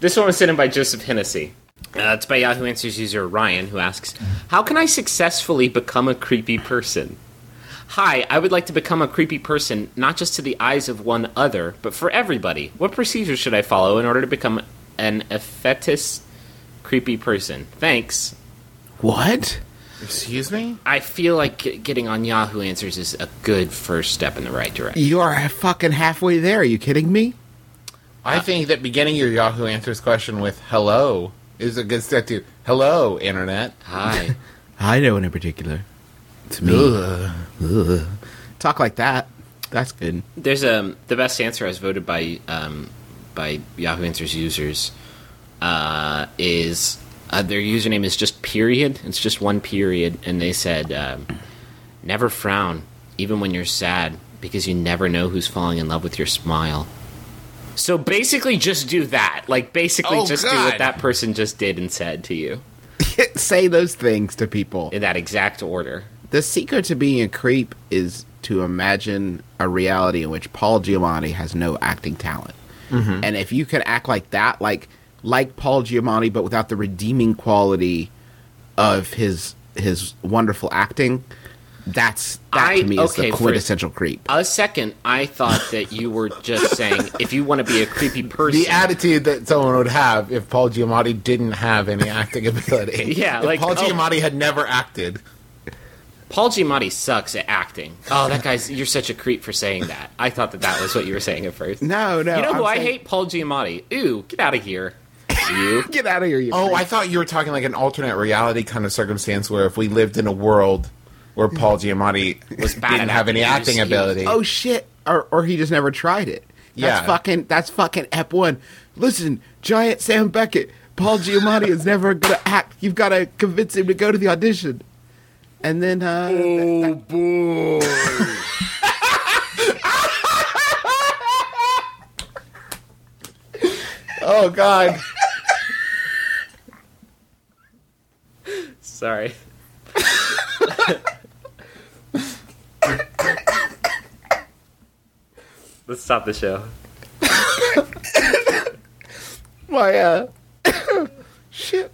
This one was sent in by Joseph Hennessy. Uh, it's by Yahoo Answers user Ryan, who asks, "How can I successfully become a creepy person?" Hi, I would like to become a creepy person, not just to the eyes of one other, but for everybody. What procedures should I follow in order to become an effetist creepy person? Thanks. What? Excuse me? I feel like getting on Yahoo Answers is a good first step in the right direction. You are fucking halfway there. Are you kidding me? I think that beginning your Yahoo Answers question with hello is a good step to hello, Internet. Hi. I know one in particular. It's me. Ugh. Ugh. Talk like that. That's good. There's a the best answer as voted by um, by Yahoo Answers users uh, is uh, their username is just period. It's just one period, and they said um, never frown even when you're sad because you never know who's falling in love with your smile. So basically, just do that. Like basically, Oh, just do what that person just did and said to you Say those things to people. in that exact order. The secret to being a creep is to imagine a reality in which Paul Giamatti has no acting talent. Mm-hmm. And if you can act like that, like like Paul Giamatti, but without the redeeming quality of his his wonderful acting, that's that I- to me is okay, the for- quintessential creep. A second, I thought that you were just saying if you want to be a creepy person, The attitude that someone would have if Paul Giamatti didn't have any acting ability. Yeah, If like, Paul oh. Giamatti had never acted. Paul Giamatti sucks at acting. Oh, that guy's you're such a creep for saying that. I thought that that was what you were saying at first. No, no. you know I'm who I saying- hate? Paul Giamatti. Ooh, get out of here. You. Get out of here, you Oh, creep. I thought you were talking like an alternate reality kind of circumstance where if we lived in a world where Paul Giamatti Was bad didn't have any acting, acting was- he was- ability. oh shit or or he just never tried it that's Yeah. fucking that's fucking ep one listen giant sam beckett paul giamatti is never gonna act you've got to convince him to go to the audition and then uh Oh boy. oh god. Sorry. Let's stop the show. my uh shit